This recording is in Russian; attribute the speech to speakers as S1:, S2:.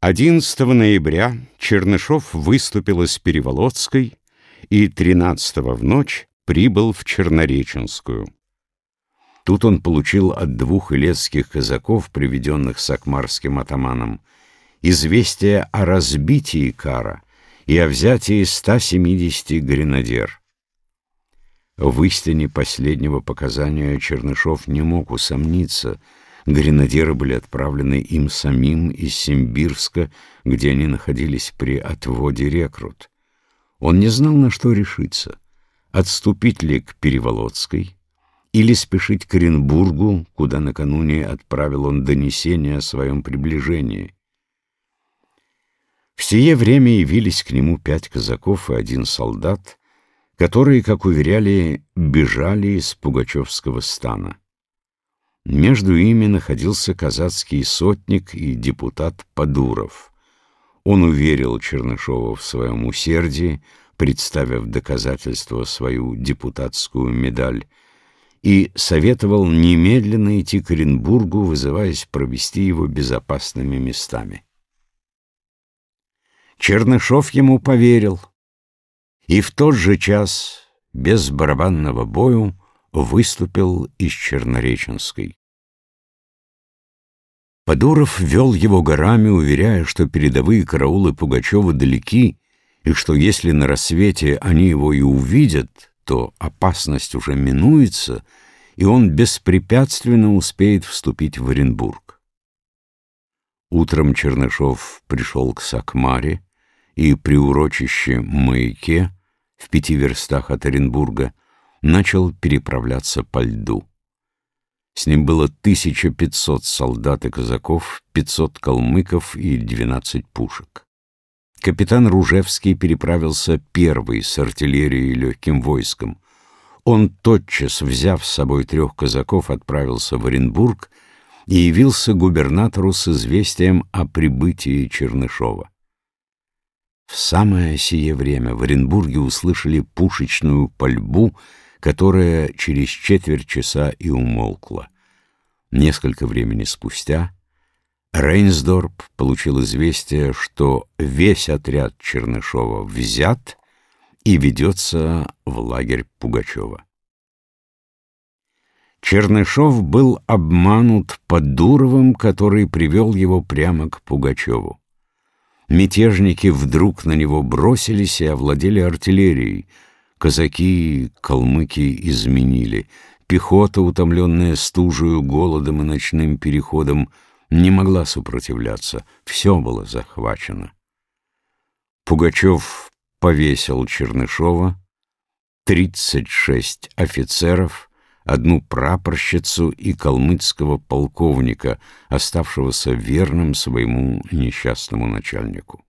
S1: 11 ноября Чернышов выступил из Переволодской и 13 в ночь прибыл в Чернореченскую. Тут он получил от двух илецких казаков, приведенных сакмарским атаманом, известие о разбитии Кара и о взятии 170 гренадер. В истине последнего показания Чернышов не мог усомниться — Гренадеры были отправлены им самим из Симбирска, где они находились при отводе рекрут. Он не знал, на что решиться — отступить ли к Переволодской или спешить к Оренбургу, куда накануне отправил он донесение о своем приближении. В сие время явились к нему пять казаков и один солдат, которые, как уверяли, бежали из Пугачевского стана. Между ими находился казацкий сотник и депутат Подуров. Он уверил Чернышова в своем усердии, представив доказательство свою депутатскую медаль, и советовал немедленно идти к Оренбургу, вызываясь провести его безопасными местами. Чернышов ему поверил, и в тот же час, без барабанного бою, выступил из Чернореченской. Подуров вел его горами, уверяя, что передовые караулы Пугачева далеки, и что если на рассвете они его и увидят, то опасность уже минуется, и он беспрепятственно успеет вступить в Оренбург. Утром Чернышов пришел к Сакмаре и при урочище Маяке в пяти верстах от Оренбурга начал переправляться по льду. С ним было 1500 солдат и казаков, 500 калмыков и 12 пушек. Капитан Ружевский переправился первый с артиллерией и легким войском. Он тотчас, взяв с собой трех казаков, отправился в Оренбург и явился губернатору с известием о прибытии Чернышова. В самое сие время в Оренбурге услышали пушечную пальбу — которая через четверть часа и умолкла. Несколько времени спустя Рейнсдорп получил известие, что весь отряд Чернышова взят и ведется в лагерь Пугачева. Чернышов был обманут Подуровым, который привел его прямо к Пугачеву. Мятежники вдруг на него бросились и овладели артиллерией — Казаки, калмыки изменили. Пехота, утомленная стужею, голодом и ночным переходом, не могла сопротивляться. Все было захвачено. Пугачев повесил Чернышова, тридцать шесть офицеров, одну прапорщицу и калмыцкого полковника, оставшегося верным своему несчастному начальнику.